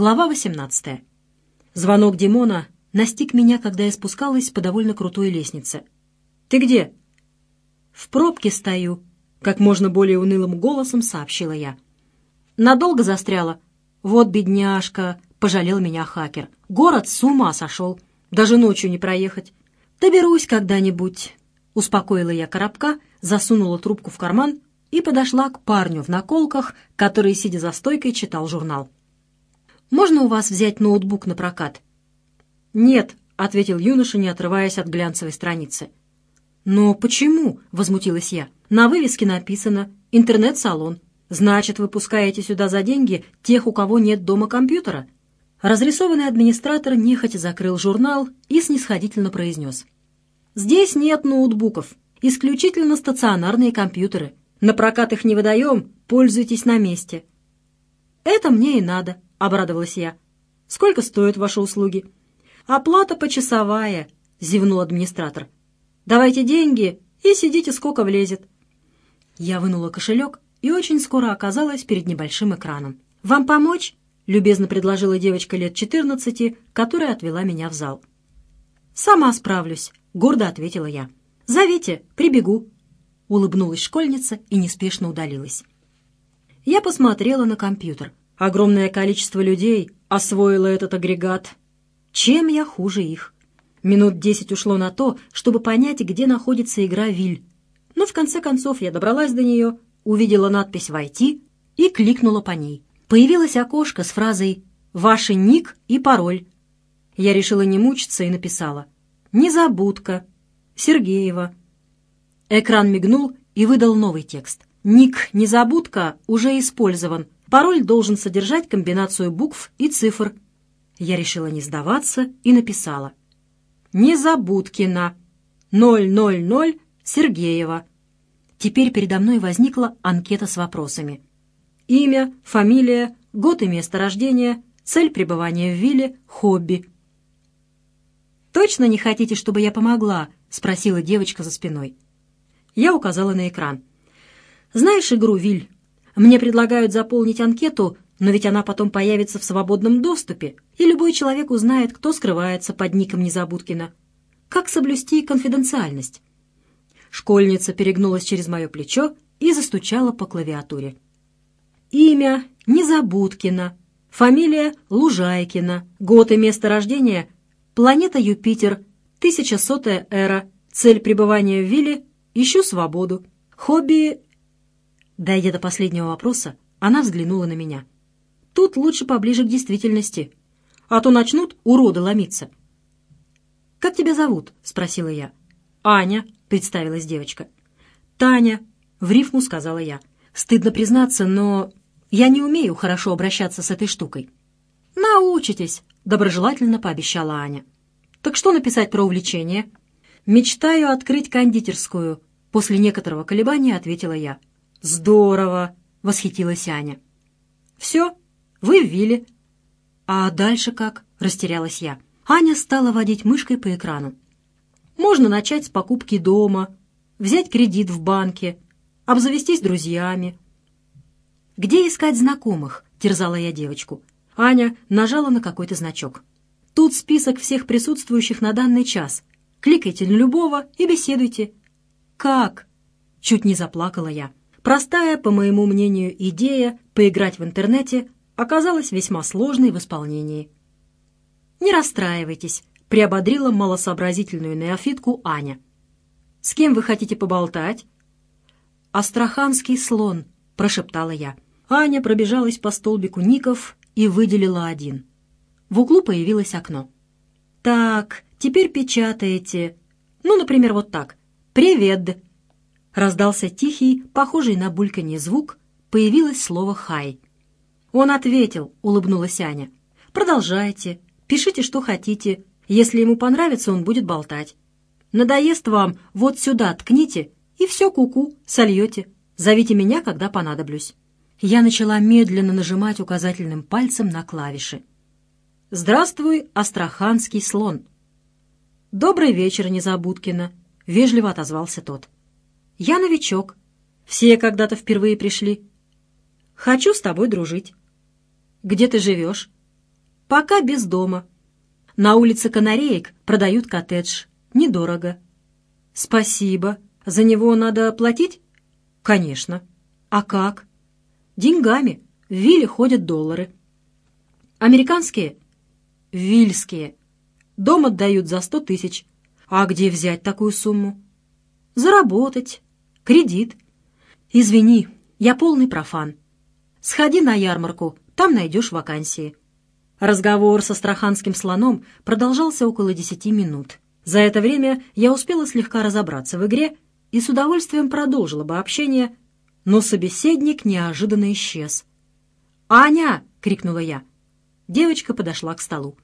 Глава 18. Звонок Димона настиг меня, когда я спускалась по довольно крутой лестнице. «Ты где?» «В пробке стою», — как можно более унылым голосом сообщила я. «Надолго застряла?» «Вот бедняжка», — пожалел меня хакер. «Город с ума сошел. Даже ночью не проехать. Доберусь когда-нибудь», — успокоила я коробка, засунула трубку в карман и подошла к парню в наколках, который, сидя за стойкой, читал журнал. «Можно у вас взять ноутбук на прокат?» «Нет», — ответил юноша, не отрываясь от глянцевой страницы. «Но почему?» — возмутилась я. «На вывеске написано «Интернет-салон». Значит, вы пускаете сюда за деньги тех, у кого нет дома компьютера?» Разрисованный администратор нехотя закрыл журнал и снисходительно произнес. «Здесь нет ноутбуков, исключительно стационарные компьютеры. На прокат их не выдаем, пользуйтесь на месте». «Это мне и надо», — обрадовалась я. «Сколько стоят ваши услуги?» «Оплата почасовая», — зевнул администратор. «Давайте деньги и сидите, сколько влезет». Я вынула кошелек и очень скоро оказалась перед небольшим экраном. «Вам помочь?» — любезно предложила девочка лет четырнадцати, которая отвела меня в зал. «Сама справлюсь», — гордо ответила я. «Зовите, прибегу». Улыбнулась школьница и неспешно удалилась. Я посмотрела на компьютер. Огромное количество людей освоило этот агрегат. Чем я хуже их? Минут десять ушло на то, чтобы понять, где находится игра «Виль». Но в конце концов я добралась до нее, увидела надпись «Войти» и кликнула по ней. Появилось окошко с фразой «Ваши ник и пароль». Я решила не мучиться и написала «Незабудка. Сергеева». Экран мигнул и выдал новый текст. «Ник «Незабудка» уже использован. Пароль должен содержать комбинацию букв и цифр. Я решила не сдаваться и написала. Незабудкина. 000 Сергеева. Теперь передо мной возникла анкета с вопросами. Имя, фамилия, год и место рождения, цель пребывания в вилле, хобби. «Точно не хотите, чтобы я помогла?» — спросила девочка за спиной. Я указала на экран. «Знаешь игру, Виль?» Мне предлагают заполнить анкету, но ведь она потом появится в свободном доступе, и любой человек узнает, кто скрывается под ником Незабудкина. Как соблюсти конфиденциальность? Школьница перегнулась через мое плечо и застучала по клавиатуре. Имя Незабудкина, фамилия Лужайкина, год и место рождения планета Юпитер, 1100 эра, цель пребывания в вилле «Ищу свободу», хобби Дойдя до последнего вопроса, она взглянула на меня. «Тут лучше поближе к действительности, а то начнут уроды ломиться». «Как тебя зовут?» — спросила я. «Аня», — представилась девочка. «Таня», — в рифму сказала я. «Стыдно признаться, но я не умею хорошо обращаться с этой штукой». «Научитесь», — доброжелательно пообещала Аня. «Так что написать про увлечение?» «Мечтаю открыть кондитерскую», — после некоторого колебания ответила я. «Здорово!» — восхитилась Аня. «Все, вы в вилле». «А дальше как?» — растерялась я. Аня стала водить мышкой по экрану. «Можно начать с покупки дома, взять кредит в банке, обзавестись друзьями». «Где искать знакомых?» — терзала я девочку. Аня нажала на какой-то значок. «Тут список всех присутствующих на данный час. Кликайте на любого и беседуйте». «Как?» — чуть не заплакала я. Простая, по моему мнению, идея поиграть в интернете оказалась весьма сложной в исполнении. «Не расстраивайтесь», — приободрила малосообразительную неофитку Аня. «С кем вы хотите поболтать?» «Астраханский слон», — прошептала я. Аня пробежалась по столбику ников и выделила один. В углу появилось окно. «Так, теперь печатаете. Ну, например, вот так. Привет, Раздался тихий, похожий на бульканье звук, появилось слово «хай». Он ответил, улыбнулась Аня. «Продолжайте, пишите, что хотите. Если ему понравится, он будет болтать. Надоест вам, вот сюда ткните, и все куку, -ку, сольете. Зовите меня, когда понадоблюсь». Я начала медленно нажимать указательным пальцем на клавиши. «Здравствуй, астраханский слон!» «Добрый вечер, Незабудкина!» — вежливо отозвался тот. Я новичок. Все когда-то впервые пришли. Хочу с тобой дружить. Где ты живешь? Пока без дома. На улице Канареек продают коттедж. Недорого. Спасибо. За него надо платить? Конечно. А как? Деньгами. В Вилле ходят доллары. Американские? Вильские. Дом отдают за сто тысяч. А где взять такую сумму? Заработать. Кредит. Извини, я полный профан. Сходи на ярмарку, там найдешь вакансии. Разговор со астраханским слоном продолжался около десяти минут. За это время я успела слегка разобраться в игре и с удовольствием продолжила бы общение, но собеседник неожиданно исчез. «Аня!» — крикнула я. Девочка подошла к столу.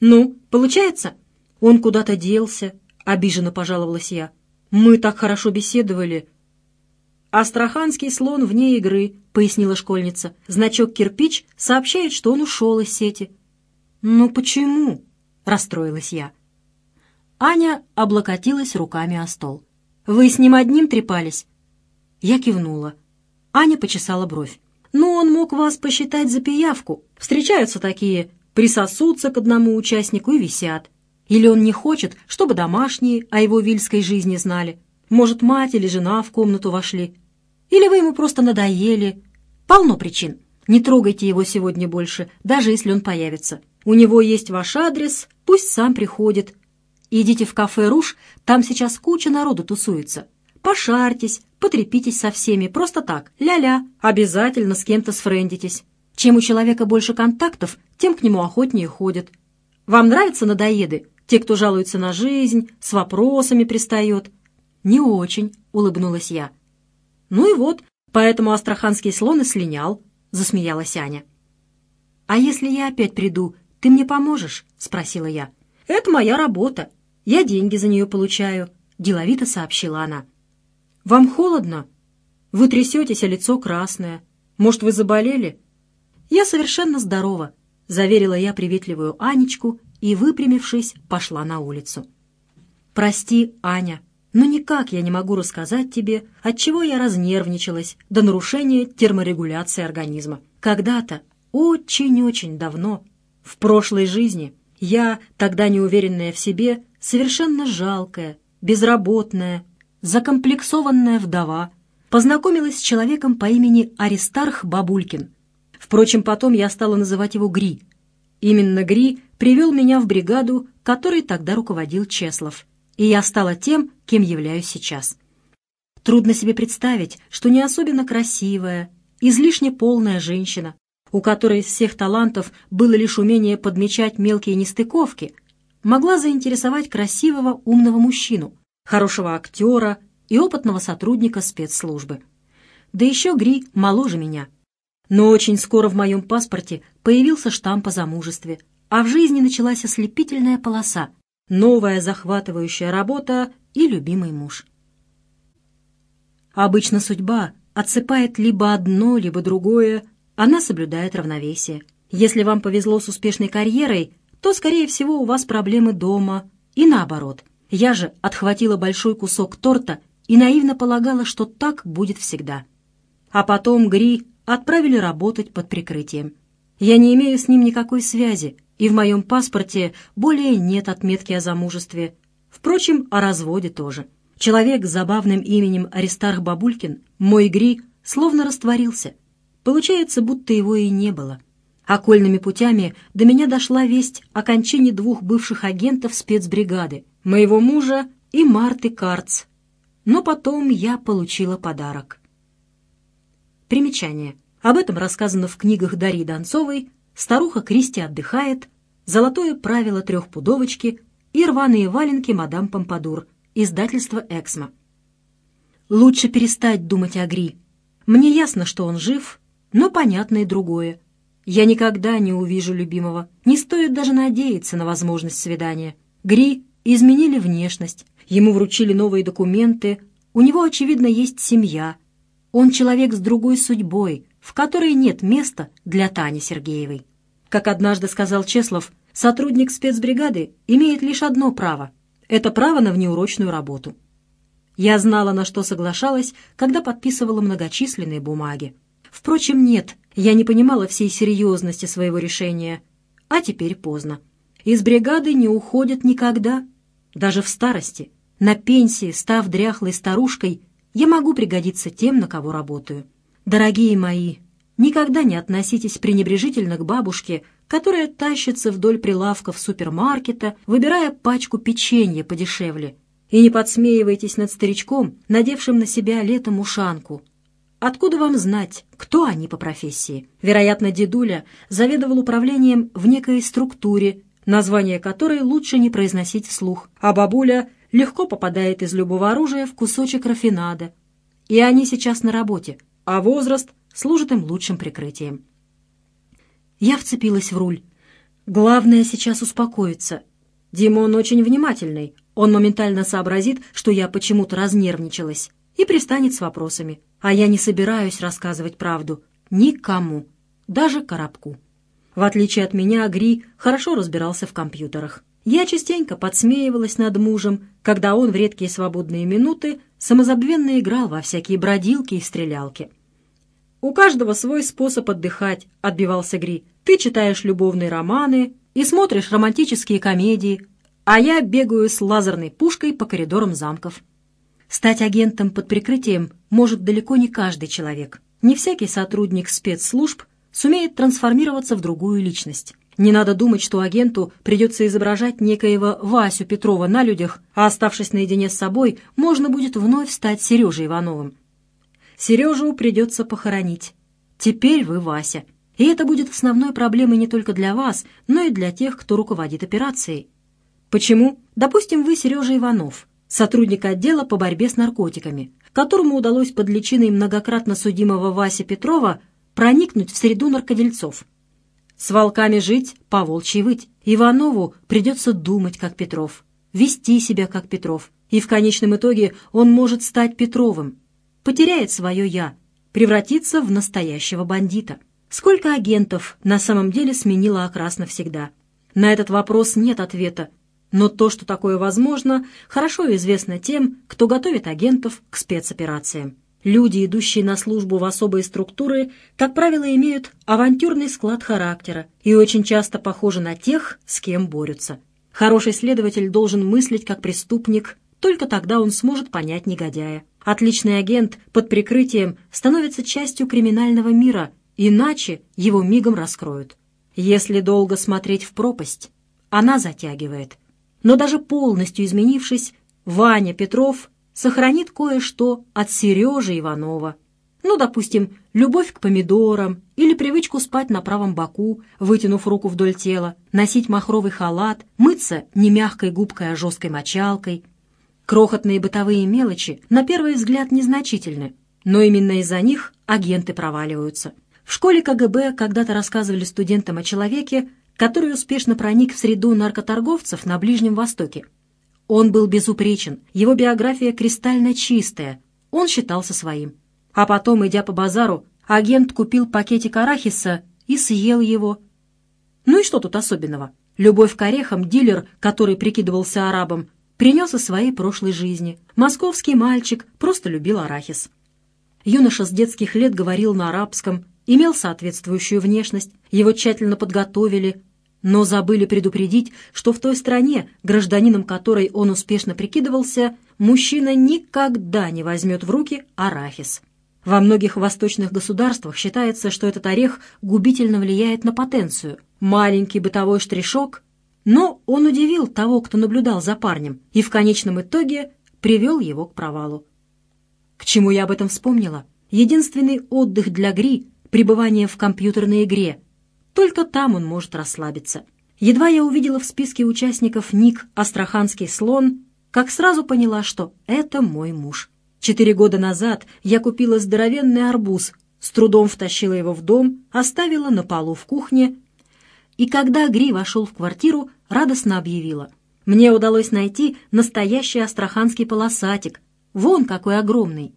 «Ну, получается?» «Он куда-то делся», — обиженно пожаловалась я. «Мы так хорошо беседовали». «Астраханский слон вне игры», — пояснила школьница. «Значок «Кирпич» сообщает, что он ушел из сети». «Ну почему?» — расстроилась я. Аня облокотилась руками о стол. «Вы с ним одним трепались?» Я кивнула. Аня почесала бровь. «Ну, он мог вас посчитать за пиявку. Встречаются такие, присосутся к одному участнику и висят. Или он не хочет, чтобы домашние о его вильской жизни знали. Может, мать или жена в комнату вошли. Или вы ему просто надоели. Полно причин. Не трогайте его сегодня больше, даже если он появится. У него есть ваш адрес, пусть сам приходит. Идите в кафе «Руж», там сейчас куча народу тусуется. Пошарьтесь, потрепитесь со всеми, просто так, ля-ля. Обязательно с кем-то сфрендитесь. Чем у человека больше контактов, тем к нему охотнее ходят. Вам нравятся надоеды? Те, кто жалуется на жизнь, с вопросами пристает?» «Не очень», — улыбнулась я. «Ну и вот, поэтому астраханский слон и слинял», — засмеялась Аня. «А если я опять приду, ты мне поможешь?» — спросила я. «Это моя работа. Я деньги за нее получаю», — деловито сообщила она. «Вам холодно? Вы трясетесь, а лицо красное. Может, вы заболели?» «Я совершенно здорова», — заверила я приветливую Анечку и, выпрямившись, пошла на улицу. «Прости, Аня, но никак я не могу рассказать тебе, от чего я разнервничалась до нарушения терморегуляции организма. Когда-то, очень-очень давно, в прошлой жизни, я, тогда неуверенная в себе, совершенно жалкая, безработная, закомплексованная вдова, познакомилась с человеком по имени Аристарх Бабулькин. Впрочем, потом я стала называть его Гри. Именно Гри привел меня в бригаду, которой тогда руководил Чеслов, и я стала тем, кем являюсь сейчас. Трудно себе представить, что не особенно красивая, излишне полная женщина, у которой из всех талантов было лишь умение подмечать мелкие нестыковки, могла заинтересовать красивого умного мужчину, хорошего актера и опытного сотрудника спецслужбы. Да еще Гри моложе меня. Но очень скоро в моем паспорте появился штамп о замужестве, а в жизни началась ослепительная полоса, новая захватывающая работа и любимый муж. Обычно судьба отсыпает либо одно, либо другое, она соблюдает равновесие. Если вам повезло с успешной карьерой, то, скорее всего, у вас проблемы дома, и наоборот. Я же отхватила большой кусок торта и наивно полагала, что так будет всегда. А потом Гри отправили работать под прикрытием. Я не имею с ним никакой связи, и в моем паспорте более нет отметки о замужестве. Впрочем, о разводе тоже. Человек с забавным именем Аристарх Бабулькин, мой Гри, словно растворился. Получается, будто его и не было. Окольными путями до меня дошла весть о кончине двух бывших агентов спецбригады, моего мужа и Марты Карц. Но потом я получила подарок. Примечание. Об этом рассказано в книгах Дарьи Донцовой старуха Кристи отдыхает, золотое правило трехпудовочки и рваные валенки мадам Помпадур, издательство «Эксмо». Лучше перестать думать о Гри. Мне ясно, что он жив, но понятно и другое. Я никогда не увижу любимого. Не стоит даже надеяться на возможность свидания. Гри изменили внешность, ему вручили новые документы, у него, очевидно, есть семья. Он человек с другой судьбой, в которой нет места для Тани Сергеевой. Как однажды сказал Чеслов, сотрудник спецбригады имеет лишь одно право — это право на внеурочную работу. Я знала, на что соглашалась, когда подписывала многочисленные бумаги. Впрочем, нет, я не понимала всей серьезности своего решения. а теперь поздно. Из бригады не уходят никогда, даже в старости. На пенсии, став дряхлой старушкой, я могу пригодиться тем, на кого работаю. Дорогие мои, никогда не относитесь пренебрежительно к бабушке, которая тащится вдоль прилавков супермаркета, выбирая пачку печенья подешевле. И не подсмеивайтесь над старичком, надевшим на себя летом ушанку. Откуда вам знать, кто они по профессии? Вероятно, дедуля заведовал управлением в некой структуре, название которой лучше не произносить вслух, а бабуля легко попадает из любого оружия в кусочек рафинада. И они сейчас на работе, а возраст служит им лучшим прикрытием. Я вцепилась в руль. Главное сейчас успокоиться. Димон очень внимательный. Он моментально сообразит, что я почему-то разнервничалась, и пристанет с вопросами. А я не собираюсь рассказывать правду. Никому. Даже Коробку. В отличие от меня, Гри хорошо разбирался в компьютерах. Я частенько подсмеивалась над мужем, когда он в редкие свободные минуты самозабвенно играл во всякие бродилки и стрелялки. «У каждого свой способ отдыхать», — отбивался Гри. «Ты читаешь любовные романы и смотришь романтические комедии, а я бегаю с лазерной пушкой по коридорам замков». Стать агентом под прикрытием может далеко не каждый человек. Не всякий сотрудник спецслужб сумеет трансформироваться в другую личность. Не надо думать, что агенту придется изображать некоего Васю Петрова на людях, а оставшись наедине с собой, можно будет вновь стать Сережей Ивановым. Сережу придется похоронить. Теперь вы Вася. И это будет основной проблемой не только для вас, но и для тех, кто руководит операцией. Почему? Допустим, вы Сережа Иванов, сотрудник отдела по борьбе с наркотиками, которому удалось под личиной многократно судимого Васи Петрова проникнуть в среду наркодельцов. С волками жить, по волчьи выть. Иванову придется думать, как Петров, вести себя, как Петров, и в конечном итоге он может стать Петровым, потеряет свое «я», превратится в настоящего бандита. Сколько агентов на самом деле сменила окрас навсегда? На этот вопрос нет ответа, но то, что такое возможно, хорошо известно тем, кто готовит агентов к спецоперациям. Люди, идущие на службу в особые структуры, как правило, имеют авантюрный склад характера и очень часто похожи на тех, с кем борются. Хороший следователь должен мыслить как преступник, только тогда он сможет понять негодяя. Отличный агент под прикрытием становится частью криминального мира, иначе его мигом раскроют. Если долго смотреть в пропасть, она затягивает. Но даже полностью изменившись, Ваня Петров сохранит кое-что от Сережи Иванова. Ну, допустим, любовь к помидорам или привычку спать на правом боку, вытянув руку вдоль тела, носить махровый халат, мыться не мягкой губкой, а жесткой мочалкой, Крохотные бытовые мелочи на первый взгляд незначительны, но именно из-за них агенты проваливаются. В школе КГБ когда-то рассказывали студентам о человеке, который успешно проник в среду наркоторговцев на Ближнем Востоке. Он был безупречен, его биография кристально чистая, он считался своим. А потом, идя по базару, агент купил пакетик арахиса и съел его. Ну и что тут особенного? Любовь к орехам дилер, который прикидывался арабом, принес из своей прошлой жизни. Московский мальчик просто любил арахис. Юноша с детских лет говорил на арабском, имел соответствующую внешность, его тщательно подготовили, но забыли предупредить, что в той стране, гражданином которой он успешно прикидывался, мужчина никогда не возьмет в руки арахис. Во многих восточных государствах считается, что этот орех губительно влияет на потенцию. Маленький бытовой штришок но он удивил того, кто наблюдал за парнем, и в конечном итоге привел его к провалу. К чему я об этом вспомнила? Единственный отдых для Гри — пребывание в компьютерной игре. Только там он может расслабиться. Едва я увидела в списке участников ник «Астраханский слон», как сразу поняла, что это мой муж. Четыре года назад я купила здоровенный арбуз, с трудом втащила его в дом, оставила на полу в кухне и когда Гри вошел в квартиру, радостно объявила. «Мне удалось найти настоящий астраханский полосатик. Вон какой огромный!»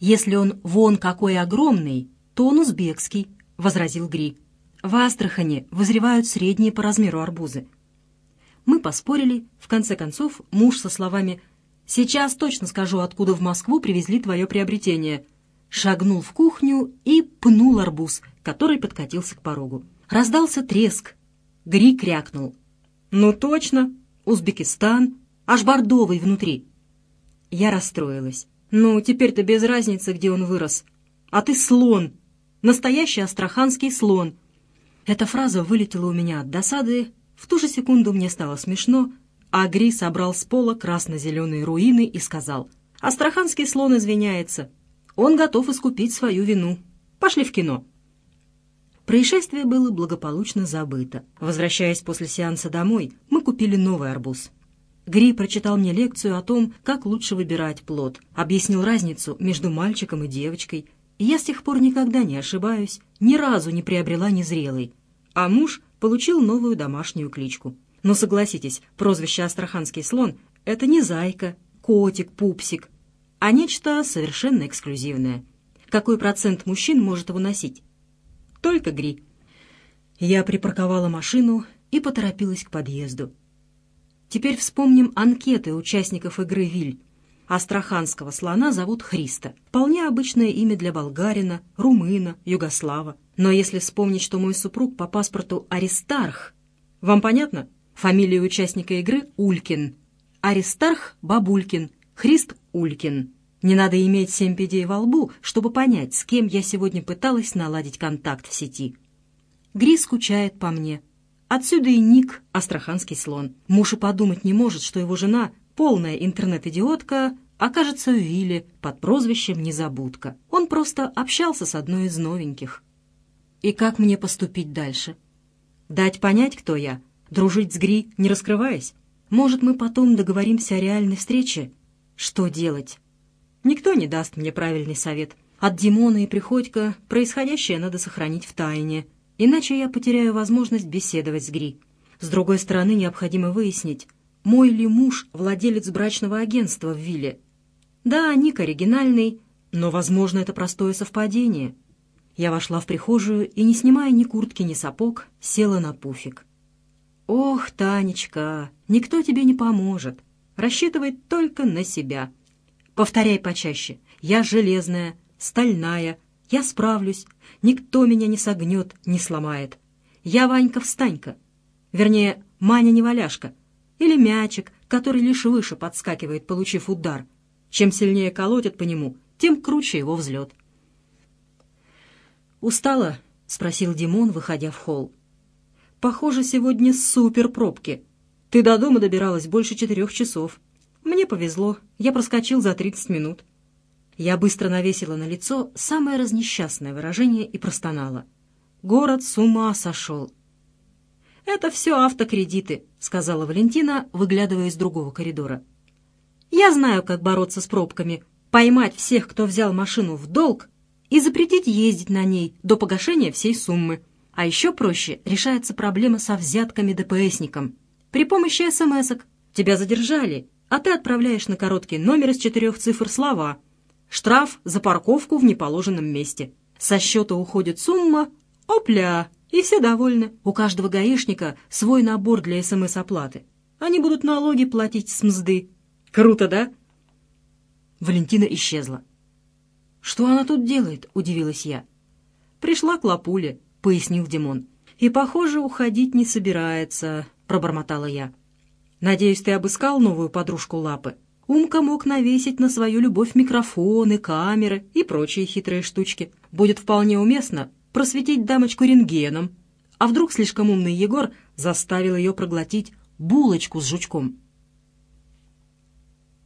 «Если он вон какой огромный, то он узбекский», — возразил Гри. «В Астрахане вызревают средние по размеру арбузы». Мы поспорили, в конце концов муж со словами «Сейчас точно скажу, откуда в Москву привезли твое приобретение», шагнул в кухню и пнул арбуз, который подкатился к порогу. Раздался треск, Гри крякнул. «Ну точно, Узбекистан, аж бордовый внутри». Я расстроилась. «Ну, теперь-то без разницы, где он вырос. А ты слон, настоящий астраханский слон». Эта фраза вылетела у меня от досады. В ту же секунду мне стало смешно, а Гри собрал с пола красно-зеленые руины и сказал, «Астраханский слон извиняется. Он готов искупить свою вину. Пошли в кино». Происшествие было благополучно забыто. Возвращаясь после сеанса домой, мы купили новый арбуз. Гри прочитал мне лекцию о том, как лучше выбирать плод, объяснил разницу между мальчиком и девочкой, и я с тех пор никогда не ошибаюсь, ни разу не приобрела незрелый. А муж получил новую домашнюю кличку. Но согласитесь, прозвище «Астраханский слон» — это не зайка, котик, пупсик, а нечто совершенно эксклюзивное. Какой процент мужчин может его носить? Только Гри. Я припарковала машину и поторопилась к подъезду. Теперь вспомним анкеты участников игры «Виль». Астраханского слона зовут Христа. Вполне обычное имя для болгарина, румына, югослава. Но если вспомнить, что мой супруг по паспорту Аристарх, вам понятно? Фамилия участника игры Улькин. Аристарх Бабулькин, Христ Улькин. Не надо иметь семь пядей во лбу, чтобы понять, с кем я сегодня пыталась наладить контакт в сети. Гри скучает по мне. Отсюда и ник «Астраханский слон». Муж и подумать не может, что его жена, полная интернет-идиотка, окажется в вилле под прозвищем «Незабудка». Он просто общался с одной из новеньких. И как мне поступить дальше? Дать понять, кто я? Дружить с Гри, не раскрываясь? Может, мы потом договоримся о реальной встрече? Что делать? Никто не даст мне правильный совет. От Димона и Приходько происходящее надо сохранить в тайне, иначе я потеряю возможность беседовать с Гри. С другой стороны, необходимо выяснить, мой ли муж владелец брачного агентства в Вилле. Да, ник оригинальный, но, возможно, это простое совпадение. Я вошла в прихожую и, не снимая ни куртки, ни сапог, села на пуфик. «Ох, Танечка, никто тебе не поможет. Рассчитывай только на себя. Повторяй почаще. Я железная, стальная, я справлюсь. Никто меня не согнет, не сломает. Я Ванька-встанька. Вернее, Маня-неваляшка. Или мячик, который лишь выше подскакивает, получив удар. Чем сильнее колотят по нему, тем круче его взлет. «Устала?» — спросил Димон, выходя в холл. «Похоже, сегодня супер пробки. Ты до дома добиралась больше четырех часов». Мне повезло, я проскочил за 30 минут. Я быстро навесила на лицо самое разнесчастное выражение и простонала. Город с ума сошел. «Это все автокредиты», — сказала Валентина, выглядывая из другого коридора. «Я знаю, как бороться с пробками, поймать всех, кто взял машину в долг, и запретить ездить на ней до погашения всей суммы. А еще проще решается проблема со взятками ДПСникам. При помощи смс-ок. Тебя задержали, а ты отправляешь на короткий номер из четырех цифр слова. Штраф за парковку в неположенном месте. Со счета уходит сумма, опля, и все довольны. У каждого гаишника свой набор для СМС-оплаты. Они будут налоги платить с мзды. Круто, да? Валентина исчезла. «Что она тут делает?» — удивилась я. «Пришла к Лапуле», — пояснил Димон. «И, похоже, уходить не собирается», — пробормотала я. Надеюсь, ты обыскал новую подружку Лапы? Умка мог навесить на свою любовь микрофоны, камеры и прочие хитрые штучки. Будет вполне уместно просветить дамочку рентгеном. А вдруг слишком умный Егор заставил ее проглотить булочку с жучком?